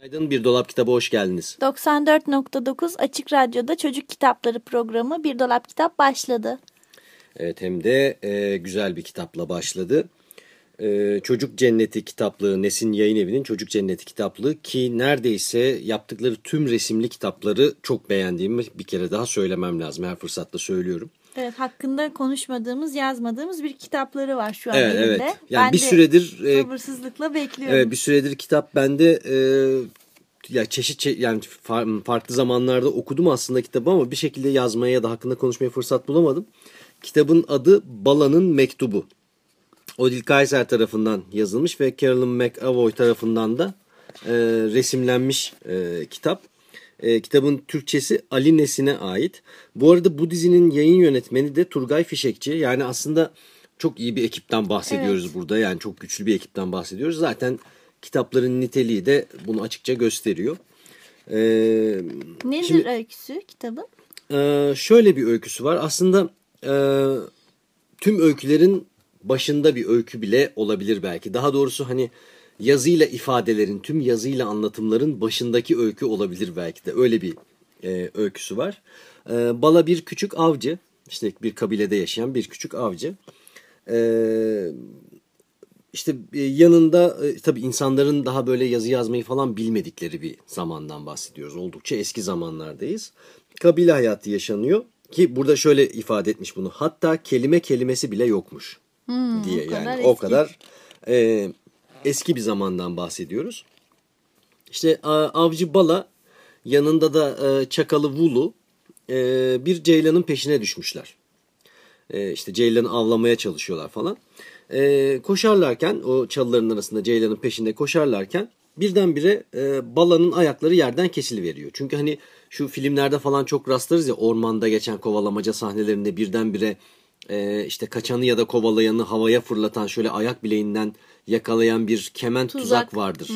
Günaydın Bir Dolap Kitabı hoş geldiniz. 94.9 Açık Radyo'da Çocuk Kitapları programı Bir Dolap Kitap başladı. Evet hem de e, güzel bir kitapla başladı. E, Çocuk Cenneti kitaplığı Nesin Yayın Evi'nin Çocuk Cenneti kitaplığı ki neredeyse yaptıkları tüm resimli kitapları çok beğendiğimi bir kere daha söylemem lazım. Her fırsatta söylüyorum. Evet hakkında konuşmadığımız yazmadığımız bir kitapları var şu an Evet elimde. evet. Yani ben bir süredir e, sabırsızlıkla bekliyorum. Evet bir süredir kitap bende e, ya çeşit çe- yani far- farklı zamanlarda okudum aslında kitabı ama bir şekilde yazmaya ya da hakkında konuşmaya fırsat bulamadım. Kitabın adı Bala'nın Mektubu. Odile Kaiser tarafından yazılmış ve Carolyn McAvoy tarafından da e, resimlenmiş e, kitap. E, kitabın Türkçesi Ali Nesin'e ait. Bu arada bu dizinin yayın yönetmeni de Turgay Fişekçi. Yani aslında çok iyi bir ekipten bahsediyoruz Evet. burada. Yani çok güçlü bir ekipten bahsediyoruz. Zaten kitapların niteliği de bunu açıkça gösteriyor. E, Nedir şimdi- öyküsü kitabın? ee, şöyle bir öyküsü var. Aslında e, tüm öykülerin başında bir öykü bile olabilir belki. Daha doğrusu hani yazıyla ifadelerin, tüm yazıyla anlatımların başındaki öykü olabilir belki de. Öyle bir e, öyküsü var. E, Bala bir küçük avcı. İşte bir kabilede yaşayan bir küçük avcı. Eee işte e, yanında e, tabii insanların daha böyle yazı yazmayı falan bilmedikleri bir zamandan bahsediyoruz. Oldukça eski zamanlardayız. Kabile hayatı yaşanıyor ki burada şöyle ifade etmiş bunu. Hatta kelime kelimesi bile yokmuş diye o kadar yani o eski. kadar e, eski bir zamandan bahsediyoruz. İşte avcı Bala yanında da e, çakalı Vulu e, bir ceylanın peşine düşmüşler. E, işte ceylanı avlamaya çalışıyorlar falan. Koşarlarken o çalıların arasında ceylanın peşinde koşarlarken birdenbire e, balanın ayakları yerden kesiliveriyor. Çünkü hani şu filmlerde falan çok rastlarız ya ormanda geçen kovalamaca sahnelerinde birdenbire e, işte kaçanı ya da kovalayanı havaya fırlatan şöyle ayak bileğinden yakalayan bir kement tuzak, Tuzak. vardır.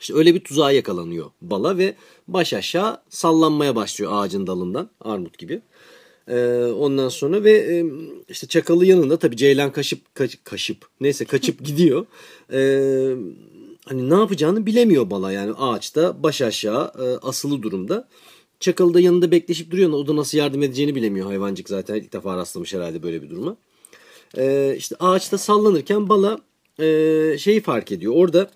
İşte öyle bir tuzağa yakalanıyor bala ve baş aşağı sallanmaya başlıyor ağacın dalından armut gibi. Ee, ondan sonra ve e, işte çakalı yanında tabii ceylan kaşıp kaç- kaşıp neyse kaçıp gidiyor. Ee, hani ne yapacağını bilemiyor bala yani ağaçta baş aşağı e, asılı durumda. Çakalı da yanında bekleşip duruyor. O da nasıl yardım edeceğini bilemiyor hayvancık zaten ilk defa rastlamış herhalde böyle bir duruma. Ee, işte ağaçta sallanırken bala e, şeyi fark ediyor. Orada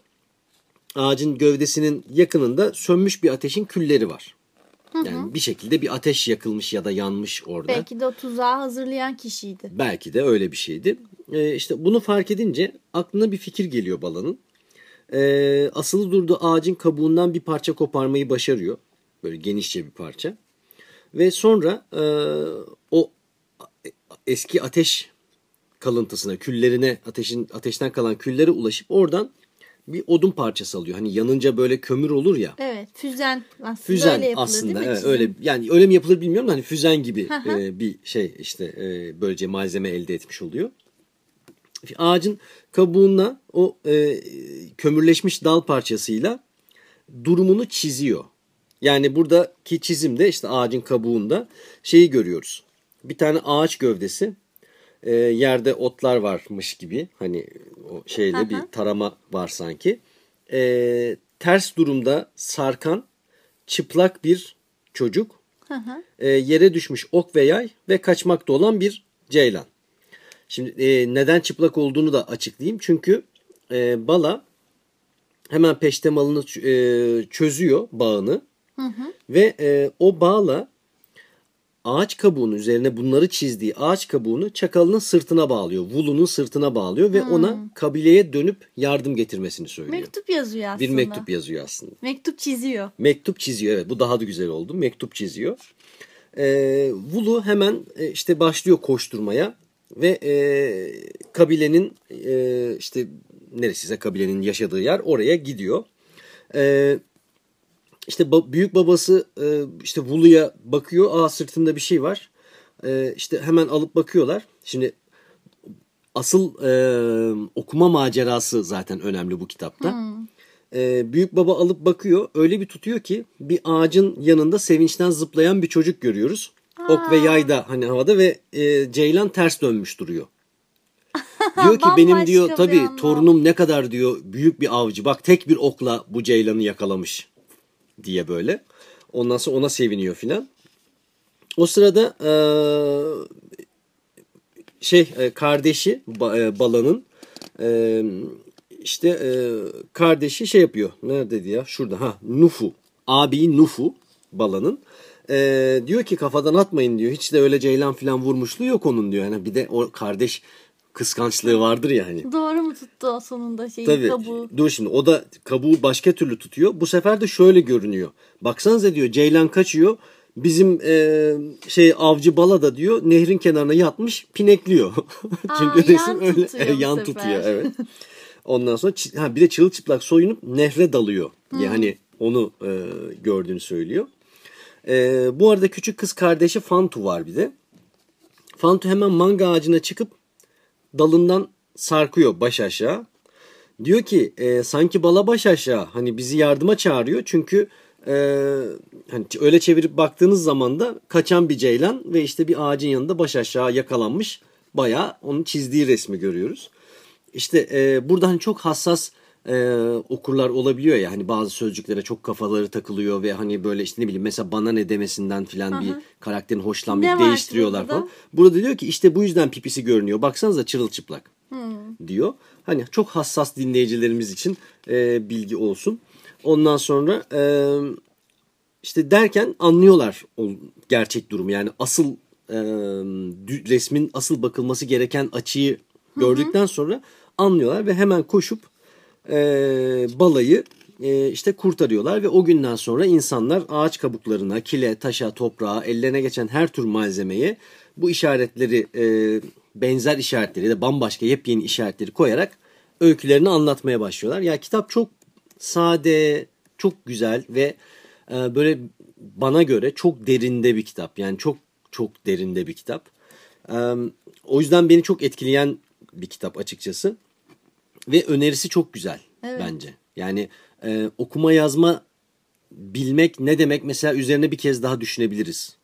ağacın gövdesinin yakınında sönmüş bir ateşin külleri var. Yani bir şekilde bir ateş yakılmış ya da yanmış orada. Belki, Belki de o tuzağı hazırlayan kişiydi. de öyle bir şeydi. Ee, işte bunu fark edince aklına bir fikir geliyor balanın. Ee, asılı durduğu ağacın kabuğundan bir parça koparmayı başarıyor. Böyle genişçe bir parça. Ve sonra e, o eski ateş kalıntısına, küllerine, ateşin ateşten kalan küllere ulaşıp oradan bir odun parçası alıyor. Hani yanınca böyle kömür olur ya. Evet füzen aslında Füzen öyle yapılır aslında değil mi? evet, öyle yani öyle mi yapılır bilmiyorum da hani füzen gibi e, bir şey işte e, böylece malzeme elde etmiş oluyor. Ağacın kabuğuna o e, kömürleşmiş dal parçasıyla durumunu çiziyor. Yani buradaki çizimde işte ağacın kabuğunda şeyi görüyoruz. Bir tane ağaç gövdesi e, yerde otlar varmış gibi hani o şeyle Hı hı. bir tarama var sanki. E, ters durumda sarkan çıplak bir çocuk, Hı hı. e, yere düşmüş ok ve yay ve kaçmakta olan bir ceylan. Şimdi e, neden çıplak olduğunu da açıklayayım. Çünkü e, bala hemen peştemalını e, çözüyor bağını ve e, o bağla ağaç kabuğunun üzerine bunları çizdiği ağaç kabuğunu çakalının sırtına bağlıyor. Vulu'nun sırtına bağlıyor ve ona kabileye dönüp yardım getirmesini söylüyor. Mektup yazıyor aslında. bir mektup yazıyor aslında. Mektup çiziyor. Mektup çiziyor evet bu daha da güzel oldu. Mektup çiziyor. Ee, Vulu hemen e, işte başlıyor koşturmaya ve e, kabilenin e, işte neresiyse kabilenin yaşadığı yer oraya gidiyor. E, işte ba- büyük babası e, işte Vulu'ya bakıyor. Aa sırtında bir şey var. E, işte hemen alıp bakıyorlar. Şimdi asıl e, okuma macerası zaten önemli bu kitapta. E, büyük baba alıp bakıyor. Öyle bir tutuyor ki bir ağacın yanında sevinçten zıplayan bir çocuk görüyoruz. Ok ve yay da hani havada ve e, Ceylan ters dönmüş duruyor. Diyor ki benim diyor anlam. torunum ne kadar diyor büyük bir avcı. Bak tek bir okla bu ceylanı yakalamış diye böyle. Ondan sonra ona seviniyor filan. O sırada e, şey e, kardeşi e, balanın işte kardeşi şey yapıyor. Neredeydi ya? Şurada. Ha Nufu. Abi Nufu balanın. E, diyor ki kafadan atmayın diyor. Hiç de öyle ceylan filan vurmuşluğu yok onun diyor. Yani bir de o kardeş kıskançlığı vardır ya hani. Doğru mu tuttu sonunda şeyi Tabii. kabuğu? Dur şimdi o da kabuğu başka türlü tutuyor. Bu sefer de şöyle görünüyor. Baksanıza diyor Ceylan kaçıyor. Bizim e, şey avcı bala da diyor nehrin kenarına yatmış pinekliyor. Çünkü Aa, resim yan öyle tutuyor bu yan sefer. tutuyor evet. Ondan sonra ha, bir de çırılçıplak soyunup nehre dalıyor. Yani onu e, gördüğünü söylüyor. E, bu arada küçük kız kardeşi Fantu var bir de. Fantu hemen manga ağacına çıkıp dalından sarkıyor baş aşağı. Diyor ki e, sanki bala baş aşağı hani bizi yardıma çağırıyor çünkü e, hani öyle çevirip baktığınız zaman da kaçan bir ceylan ve işte bir ağacın yanında baş aşağı yakalanmış bayağı onun çizdiği resmi görüyoruz. İşte e, burada hani çok hassas e, okurlar olabiliyor ya hani bazı sözcüklere çok kafaları takılıyor ve hani böyle işte ne bileyim mesela bana ne demesinden filan bir karakterin var değiştiriyorlar burada? falan. Burada diyor ki işte bu yüzden pipisi görünüyor. Baksanıza çırılçıplak diyor. Hani çok hassas dinleyicilerimiz için e, bilgi olsun. Ondan sonra e, işte derken anlıyorlar o gerçek durumu. Yani asıl e, resmin asıl bakılması gereken açıyı gördükten sonra anlıyorlar ve hemen koşup e, balayı e, işte kurtarıyorlar ve o günden sonra insanlar ağaç kabuklarına, kile, taşa, toprağa, ellerine geçen her tür malzemeye bu işaretleri e, benzer işaretleri ya da bambaşka yepyeni işaretleri koyarak öykülerini anlatmaya başlıyorlar. Ya kitap çok sade, çok güzel ve e, böyle bana göre çok derinde bir kitap. Yani çok çok derinde bir kitap. E, o yüzden beni çok etkileyen bir kitap açıkçası. Ve önerisi çok güzel Evet. bence. Yani e, okuma yazma bilmek ne demek mesela üzerine bir kez daha düşünebiliriz.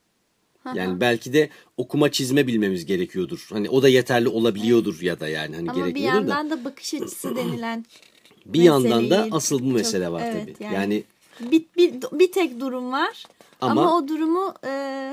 Yani belki de okuma çizme bilmemiz gerekiyordur. Hani o da yeterli olabiliyordur ya da yani hani Ama bir gerekiyordur da. yandan da bakış açısı denilen Bir yandan da asıl bu çok- mesele var evet, tabii. yani- Yani, bir, bir, bir tek durum var. Ama, Ama- o durumu e,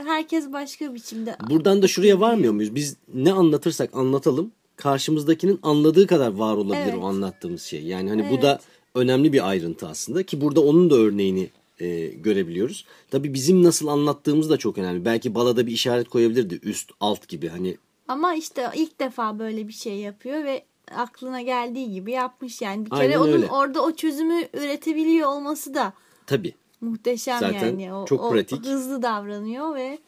herkes başka biçimde buradan da şuraya varmıyor muyuz? Biz ne anlatırsak anlatalım karşımızdakinin anladığı kadar var olabilir Evet. o anlattığımız şey. Yani hani bu Evet. da önemli bir ayrıntı aslında ki burada onun da örneğini e, görebiliyoruz. Tabii bizim nasıl anlattığımız da çok önemli. Belki balada bir işaret koyabilirdi üst alt gibi hani Ama işte ilk defa böyle bir şey yapıyor ve aklına geldiği gibi yapmış yani. Bir kere Aynen onun öyle. orada o çözümü üretebiliyor olması da tabii muhteşem Zaten yani. O, çok o pratik. hızlı davranıyor ve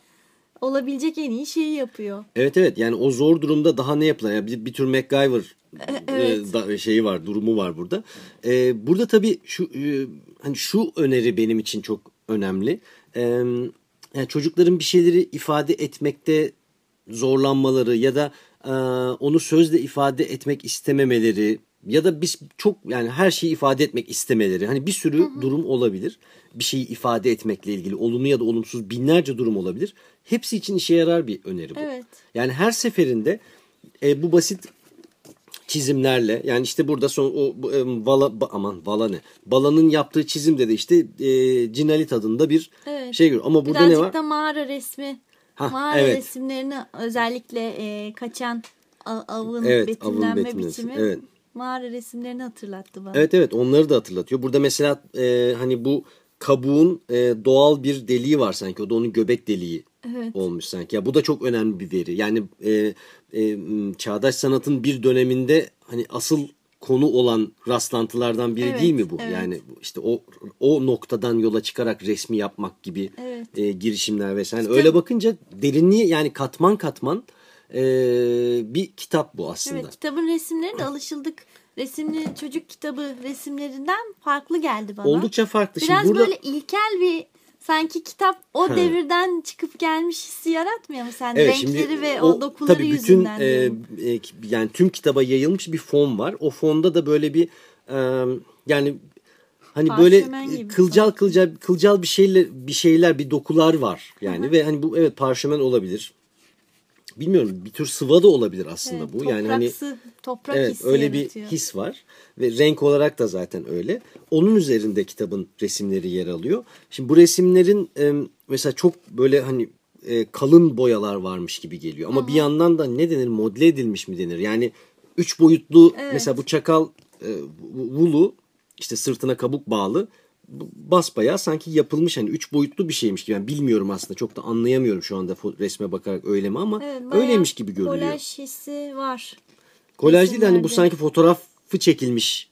olabilecek en iyi şeyi yapıyor. Evet evet yani o zor durumda daha ne yapılır? Yani bir, bir tür MacGyver Evet. e, da- şeyi var, durumu var burada. E, burada tabii şu e, hani şu öneri benim için çok önemli. E, yani çocukların bir şeyleri ifade etmekte zorlanmaları ya da e, onu sözle ifade etmek istememeleri ya da biz çok yani her şeyi ifade etmek istemeleri. Hani bir sürü durum olabilir. Bir şeyi ifade etmekle ilgili olumlu ya da olumsuz binlerce durum olabilir. Hepsi için işe yarar bir öneri bu. Evet. Yani her seferinde e, bu basit çizimlerle yani işte burada son o e, vala ba- aman vala ne? Balanın yaptığı çizimde de işte e, Cinalit adında bir Evet. şey görüyor. Ama burada Birazcık ne var? da mağara resmi. Ha, mağara evet. resimlerini özellikle e, kaçan avın Evet, betimlenme avın betimlemesi, biçimi evet. Mağara resimlerini hatırlattı bana. Evet evet onları da hatırlatıyor. Burada mesela e, hani bu kabuğun e, doğal bir deliği var sanki. O da onun göbek deliği Evet. olmuş sanki. Ya bu da çok önemli bir veri. Yani e, e, çağdaş sanatın bir döneminde hani asıl konu olan rastlantılardan biri Evet, değil mi bu? evet. Yani işte o o noktadan yola çıkarak resmi yapmak gibi Evet. e, girişimler vesaire. Öyle bakınca derinliği yani katman katman e, bir kitap bu aslında. Evet kitabın resimleri de alışıldık resimli çocuk kitabı resimlerinden farklı geldi bana. Oldukça farklı. Şimdi Biraz burada- böyle ilkel bir sanki kitap o Ha. devirden çıkıp gelmiş hissi yaratmıyor mu sen? Evet, Renkleri şimdi ve o, dokuları tabii bütün yüzünden. e, e, yani tüm kitaba yayılmış bir fon var. O fonda da böyle bir e, yani hani böyle Parşömen gibi kılcal sanki. kılcal kılcal bir şeyler bir şeyler bir dokular var yani ve hani bu evet parşömen olabilir. Bilmiyorum bir tür sıva da olabilir aslında Evet, bu. Yani hani toprak Evet hissi öyle bir yaratıyor. his var ve renk olarak da zaten öyle. Onun üzerinde kitabın resimleri yer alıyor. Şimdi bu resimlerin e, mesela çok böyle hani e, kalın boyalar varmış gibi geliyor. Ama bir yandan da ne denir modele edilmiş mi denir? Yani üç boyutlu Evet. mesela bu çakal e, Vulu işte sırtına kabuk bağlı basbayağı sanki yapılmış hani üç boyutlu bir şeymiş gibi. Yani bilmiyorum aslında çok da anlayamıyorum şu anda resme bakarak öyle mi ama Evet, öyleymiş gibi görünüyor. Kolaj hissi var. Kolaj değil de hani bu sanki fotoğrafı çekilmiş.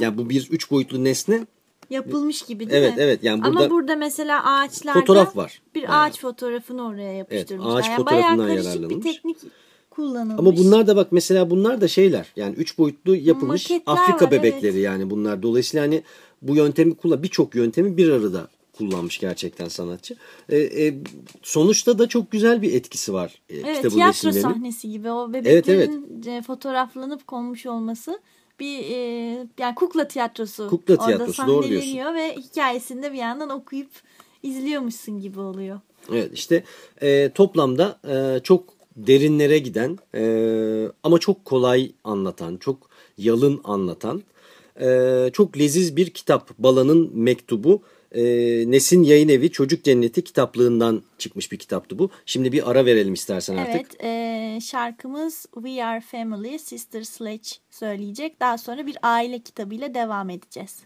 Yani bu bir üç boyutlu nesne. Yapılmış gibi değil Evet, mi? evet. Yani Ama burada burada mesela ağaçlarda fotoğraf var. bir Bayağı. ağaç fotoğrafını oraya yapıştırmışlar. ağaç yani fotoğrafından bayağı karışık bir teknik kullanılmış. Ama bunlar da bak mesela bunlar da şeyler. Yani üç boyutlu yapılmış Maketler Afrika var, bebekleri evet. yani bunlar. Dolayısıyla hani bu yöntemi kullan birçok yöntemi bir arada kullanmış gerçekten sanatçı. Ee, e, sonuçta da çok güzel bir etkisi var e, Evet kitabın tiyatro resimlerinin. sahnesi gibi o Evet, bebeklerin e, fotoğraflanıp konmuş olması bir e, yani kukla tiyatrosu Kukla orada tiyatrosu, doğru diyorsun. ve hikayesini de bir yandan okuyup izliyormuşsun gibi oluyor. Evet işte e, toplamda e, çok derinlere giden e, ama çok kolay anlatan, çok yalın anlatan, e, çok leziz bir kitap. Bala'nın Mektubu. E, Nesin Yayın Evi Çocuk Cenneti kitaplığından çıkmış bir kitaptı bu. Şimdi bir ara verelim istersen artık. Evet e, şarkımız We Are Family Sister Sledge söyleyecek. Daha sonra bir aile kitabıyla devam edeceğiz.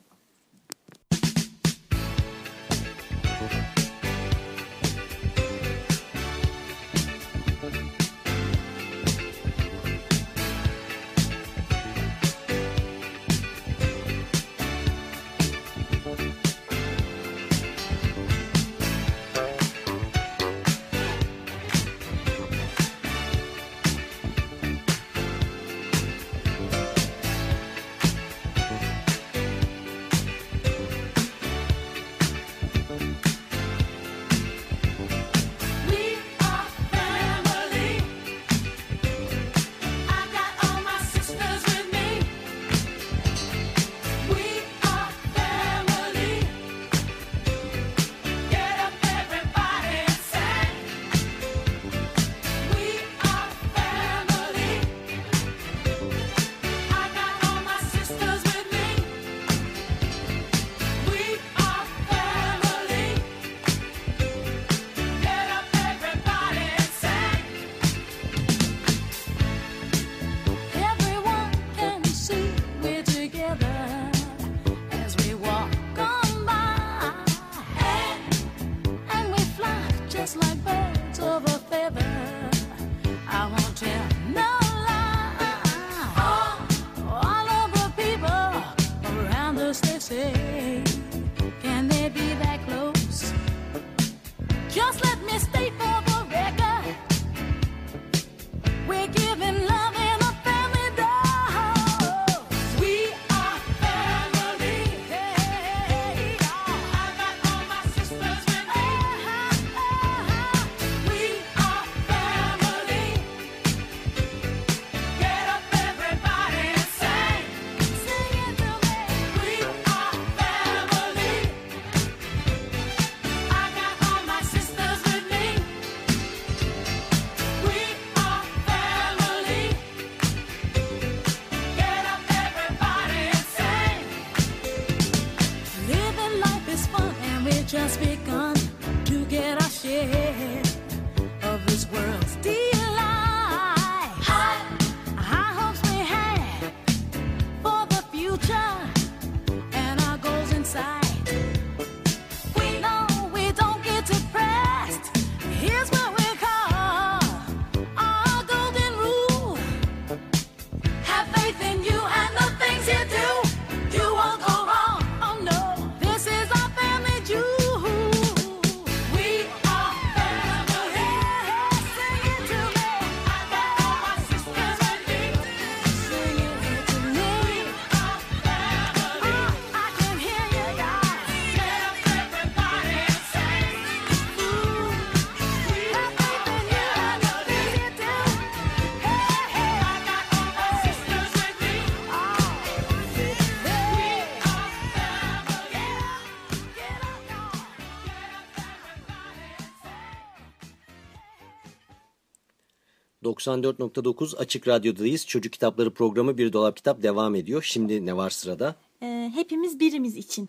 94.9 Açık Radyo'dayız. Çocuk Kitapları programı Bir Dolap Kitap devam ediyor. Şimdi ne var sırada? Ee, Hepimiz Birimiz için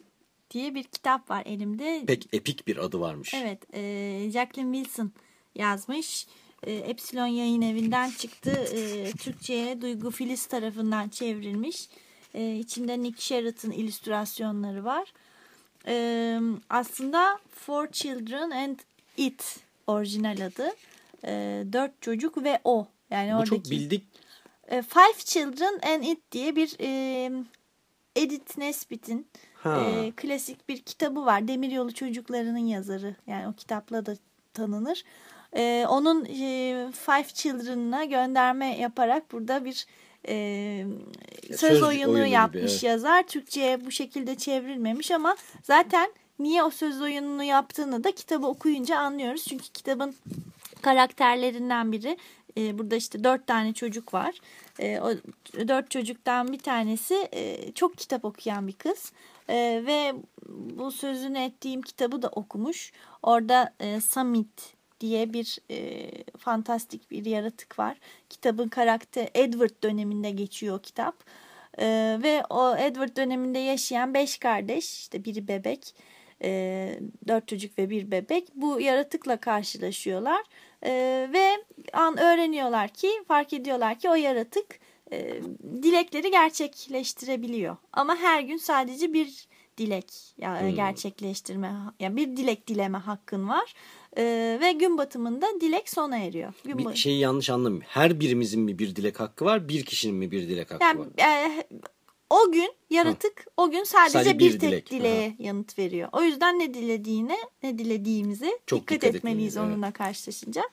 diye bir kitap var elimde. Pek epik bir adı varmış. Evet, e, Jacqueline Wilson yazmış. E, Epsilon yayın evinden çıktı. E, Türkçe'ye Duygu Filiz tarafından çevrilmiş. E, içinde Nick Sheraton illüstrasyonları var. E, aslında Four Children and It orijinal adı. E, Dört çocuk ve o. Yani Bu oradaki çok bildik. e, Five Children and It diye bir e, Edith Nesbit'in e, klasik bir kitabı var. Demiryolu Çocuklarının yazarı. Yani o kitapla da tanınır. E, onun e, Five Children'ına gönderme yaparak burada bir e, söz, Söz oyunu, oyunu gibi, yapmış evet. yazar. Türkçe'ye bu şekilde çevrilmemiş ama zaten niye o söz oyununu yaptığını da kitabı okuyunca anlıyoruz. Çünkü kitabın karakterlerinden biri e, burada işte dört tane çocuk var. E, o dört çocuktan bir tanesi e, çok kitap okuyan bir kız. E, ve bu sözünü ettiğim kitabı da okumuş. Orada e, Summit diye bir e, fantastik bir yaratık var. Kitabın karakteri Edward döneminde geçiyor o kitap. E, ve o Edward döneminde yaşayan beş kardeş işte biri bebek e, dört çocuk ve bir bebek bu yaratıkla karşılaşıyorlar E, ve an öğreniyorlar ki fark ediyorlar ki o yaratık e, dilekleri gerçekleştirebiliyor ama her gün sadece bir dilek ya gerçekleştirme yani bir dilek dileme hakkın var E, ve gün batımında dilek sona eriyor. Gün Bir şeyi yanlış anlamayayım. Her birimizin mi bir dilek hakkı var, bir kişinin mi bir dilek hakkı Yani var? e, o gün yaratık o gün sadece, Sadece bir, bir tek dilek. dileğe yanıt veriyor. O yüzden ne dilediğine ne dilediğimize Çok dikkat, dikkat etmeliyiz onunla karşılaşınca.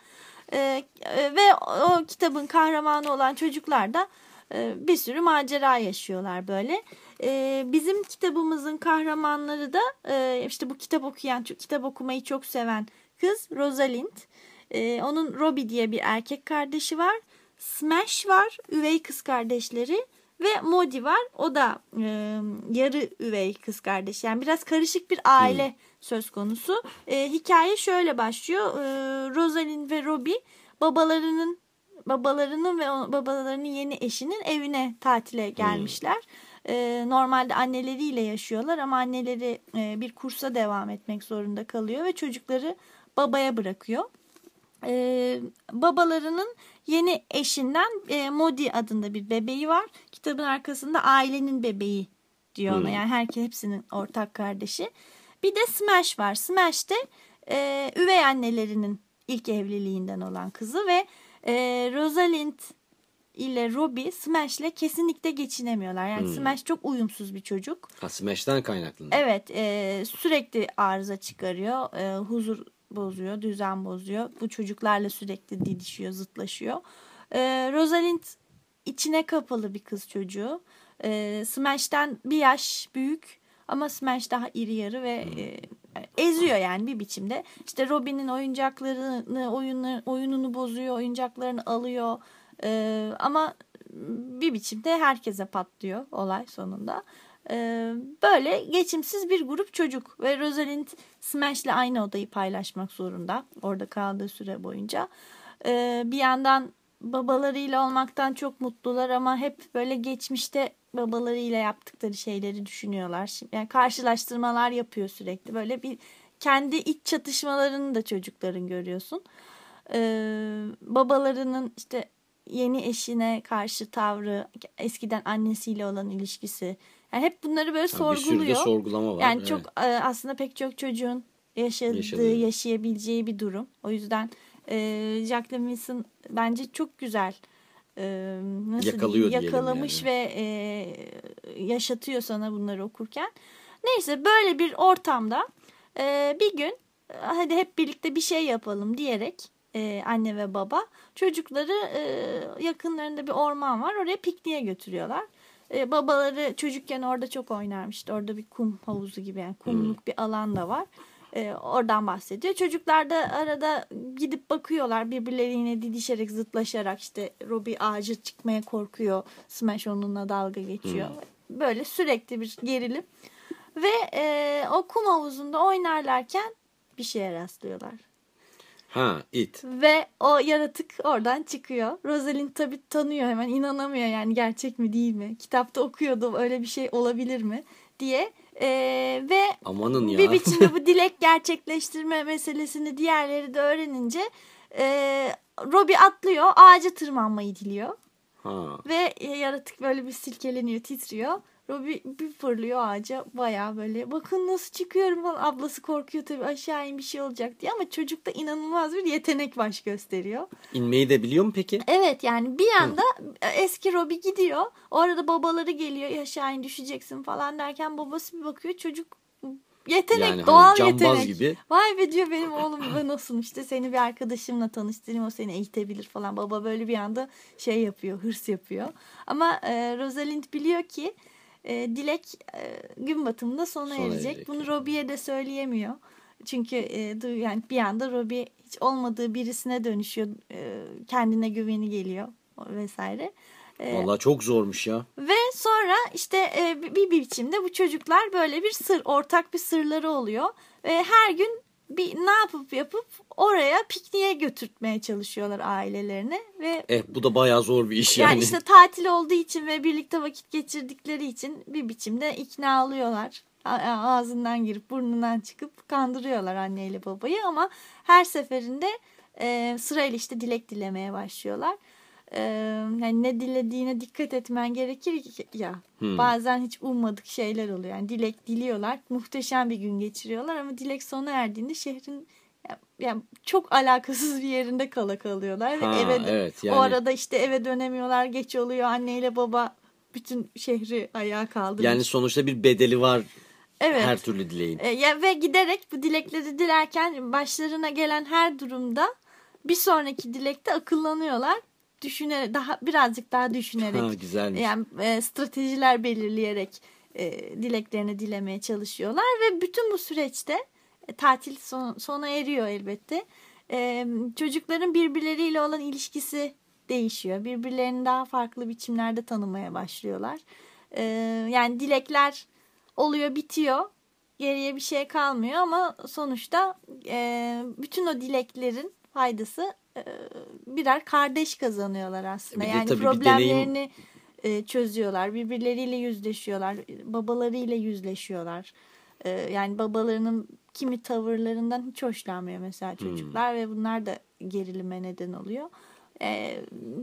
E, e, ve o kitabın kahramanı olan çocuklar da e, bir sürü macera yaşıyorlar böyle. E, bizim kitabımızın kahramanları da e, işte bu kitap okuyan, kitap okumayı çok seven kız Rosalind. E, onun Robbie diye bir erkek kardeşi var. Smash var, üvey kız kardeşleri ve Modi var. O da e, yarı üvey kız kardeş. Yani biraz karışık bir aile söz konusu. E, hikaye şöyle başlıyor. E, Rosalind ve Robbie babalarının babalarının ve babalarının yeni eşinin evine tatile gelmişler. E, normalde anneleriyle yaşıyorlar ama anneleri e, bir kursa devam etmek zorunda kalıyor ve çocukları babaya bırakıyor. Ee, babalarının yeni eşinden e, Modi adında bir bebeği var. Kitabın arkasında ailenin bebeği diyor ona. Yani herkes hepsinin ortak kardeşi. Bir de Smash var. Smash de e, üvey annelerinin ilk evliliğinden olan kızı ve e, Rosalind ile Robbie Smash'le kesinlikle geçinemiyorlar. Yani Smash çok uyumsuz bir çocuk. Ha, Smash'ten kaynaklanıyor. Evet e, sürekli arıza çıkarıyor. E, huzur bozuyor, düzen bozuyor. Bu çocuklarla sürekli didişiyor, zıtlaşıyor. E, Rosalind içine kapalı bir kız çocuğu. E, Smash'ten bir yaş büyük ama Smash daha iri yarı ve e, eziyor yani bir biçimde. İşte Robin'in oyuncaklarını, oyunu, oyununu bozuyor, oyuncaklarını alıyor. E, ama bir biçimde herkese patlıyor olay sonunda. Ee, böyle geçimsiz bir grup çocuk ve Rosalind Smash'le aynı odayı paylaşmak zorunda orada kaldığı süre boyunca. Ee, bir yandan babalarıyla olmaktan çok mutlular ama hep böyle geçmişte babalarıyla yaptıkları şeyleri düşünüyorlar. Şimdi Yani karşılaştırmalar yapıyor sürekli. Böyle bir kendi iç çatışmalarını da çocukların görüyorsun. Ee, babalarının işte yeni eşine karşı tavrı, eskiden annesiyle olan ilişkisi. Yani hep bunları böyle Ha, bir sürü de sorguluyor. sorgulama var. Yani evet. çok e, aslında pek çok çocuğun yaşadığı, Yaşadığı. yaşayabileceği bir durum. O yüzden e, Jacqueline Wilson bence çok güzel e, nasıl Yakalıyor diyeyim, yakalamış yani. ve e, yaşatıyor sana bunları okurken. Neyse böyle bir ortamda e, bir gün hadi hep birlikte bir şey yapalım diyerek e, anne ve baba çocukları e, yakınlarında bir orman var oraya pikniğe götürüyorlar. E, babaları çocukken orada çok oynarmıştı. Orada bir kum havuzu gibi yani kumluk bir alan da var. E, oradan bahsediyor. Çocuklar da arada gidip bakıyorlar birbirleriyle didişerek zıtlaşarak işte Robbie ağacı çıkmaya korkuyor. Smash onunla dalga geçiyor. Böyle sürekli bir gerilim. Ve e, o kum havuzunda oynarlarken bir şeye rastlıyorlar. Ha it. Ve o yaratık oradan çıkıyor. Rosalind tabii tanıyor hemen inanamıyor yani gerçek mi değil mi? Kitapta okuyordu öyle bir şey olabilir mi diye. Ee, ve Amanın ya. bir biçimde bu dilek gerçekleştirme meselesini diğerleri de öğrenince e, Robbie atlıyor ağaca tırmanmayı diliyor. Ha. Ve e, yaratık böyle bir silkeleniyor titriyor. Robbie bir fırlıyor ağaca baya böyle bakın nasıl çıkıyorum falan. Ablası korkuyor tabii aşağı in bir şey olacak diye ama çocukta inanılmaz bir yetenek baş gösteriyor. İnmeyi de biliyor mu peki? Evet yani bir anda e, eski Robbie gidiyor. O arada babaları geliyor aşağı in düşeceksin falan derken babası bir bakıyor çocuk yetenek Yani hani doğal cambaz yetenek. gibi. Vay be diyor benim oğlum ben olsun işte seni bir arkadaşımla tanıştırayım o seni eğitebilir falan. Baba böyle bir anda şey yapıyor hırs yapıyor. Ama e, Rosalind biliyor ki e, Dilek e, gün batımında sona, Sona erecek. erecek, Bunu. Robbie'ye de söyleyemiyor. Çünkü e, du- yani bir anda Robbie hiç olmadığı birisine dönüşüyor. E, kendine güveni geliyor vesaire. E, Vallahi çok zormuş ya. ve sonra işte e, bir, bir biçimde bu çocuklar böyle bir sır, ortak bir sırları oluyor. Ve her gün bir ne yapıp yapıp oraya pikniğe götürtmeye çalışıyorlar ailelerini. Ve Eh bu da bayağı zor bir iş yani, yani. işte tatil olduğu için ve birlikte vakit geçirdikleri için bir biçimde ikna alıyorlar. Ağzından girip burnundan çıkıp kandırıyorlar anneyle babayı ama her seferinde e, sırayla işte dilek dilemeye başlıyorlar. E, yani ne dilediğine dikkat etmen gerekir ki- ya. Hmm. Bazen hiç ummadık şeyler oluyor. Yani dilek diliyorlar. Muhteşem bir gün geçiriyorlar ama dilek sona erdiğinde şehrin ya- yani çok alakasız bir yerinde kala kalıyorlar ve Ha, eve de- evet, yani- o arada işte eve dönemiyorlar geç oluyor anneyle baba bütün şehri ayağa kaldırmış. Yani sonuçta bir bedeli var evet. her türlü dileğin. E, ya ve giderek bu dilekleri dilerken başlarına gelen her durumda bir sonraki dilekte akıllanıyorlar. Düşünerek daha birazcık daha düşünerek Ha, güzelmiş. yani e, stratejiler belirleyerek e, dileklerini dilemeye çalışıyorlar ve bütün bu süreçte e, tatil son, sona eriyor elbette. E, çocukların birbirleriyle olan ilişkisi değişiyor. Birbirlerini daha farklı biçimlerde tanımaya başlıyorlar. E, yani dilekler oluyor bitiyor. Geriye bir şey kalmıyor ama sonuçta e, bütün o dileklerin faydası birer kardeş kazanıyorlar aslında. Bir de yani tabii bir problemlerini e, çözüyorlar. Birbirleriyle yüzleşiyorlar. Babalarıyla yüzleşiyorlar. E, yani babalarının kimi tavırlarından hiç hoşlanmıyor mesela çocuklar ve bunlar da gerilime neden oluyor. E,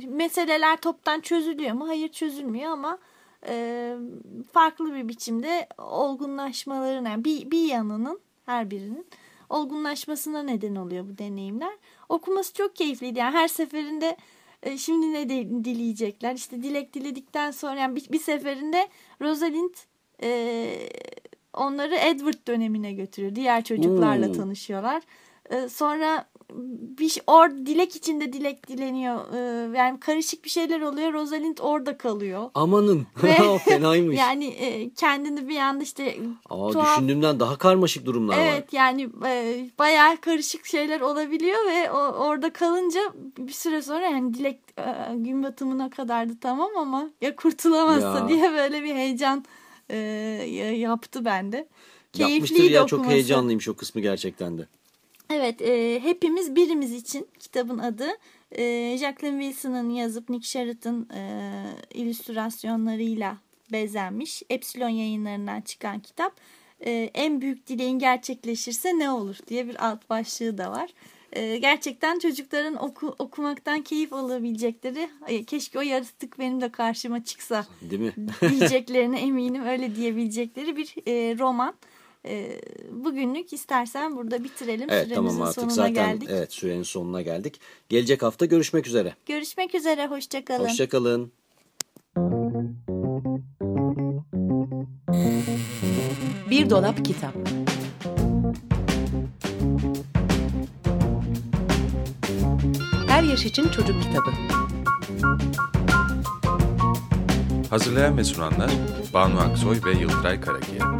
meseleler toptan çözülüyor mu? Hayır çözülmüyor ama e, farklı bir biçimde olgunlaşmalarına yani bir, bir yanının her birinin olgunlaşmasına neden oluyor bu deneyimler. Okuması çok keyifliydi. Yani her seferinde e, şimdi ne de, dileyecekler? İşte dilek diledikten sonra yani bir, bir seferinde Rosalind e, onları Edward dönemine götürüyor. Diğer çocuklarla Oo. tanışıyorlar. E, sonra bir or dilek içinde dilek dileniyor. E, yani karışık bir şeyler oluyor. Rosalind orada kalıyor. Amanın. Ve- Fenaymış. Yani e, kendini bir anda işte Aa, tuhaf- düşündüğümden daha karmaşık durumlar var. Evet yani e, bayağı karışık şeyler olabiliyor ve o, orada kalınca bir süre sonra yani dilek e, gün batımına kadardı tamam ama ya kurtulamazsa Ya. diye böyle bir heyecan e, ya- yaptı bende. Yapmıştır Keyifliydi ya çok okuması. heyecanlıymış o kısmı gerçekten de. Evet, e, hepimiz birimiz için kitabın adı. E, Jacqueline Wilson'ın yazıp Nick Sherritt'ın e, illüstrasyonlarıyla bezenmiş. Epsilon yayınlarından çıkan kitap. E, en büyük dileğin gerçekleşirse ne olur diye bir alt başlığı da var. E, gerçekten çocukların oku, okumaktan keyif alabilecekleri, "Ay, keşke o yaratık benim de karşıma çıksa Değil mi? diyeceklerine eminim öyle diyebilecekleri bir e, roman. E, bugünlük istersen burada bitirelim. Evet Süremizin tamam artık sonuna zaten geldik. evet sürenin sonuna geldik. Gelecek hafta görüşmek üzere. Görüşmek üzere. Hoşçakalın. Hoşçakalın. Bir dolap kitap. Her yaş için çocuk kitabı. Hazırlayan ve sunanlar Banu Aksoy ve Yıldıray Karakiya.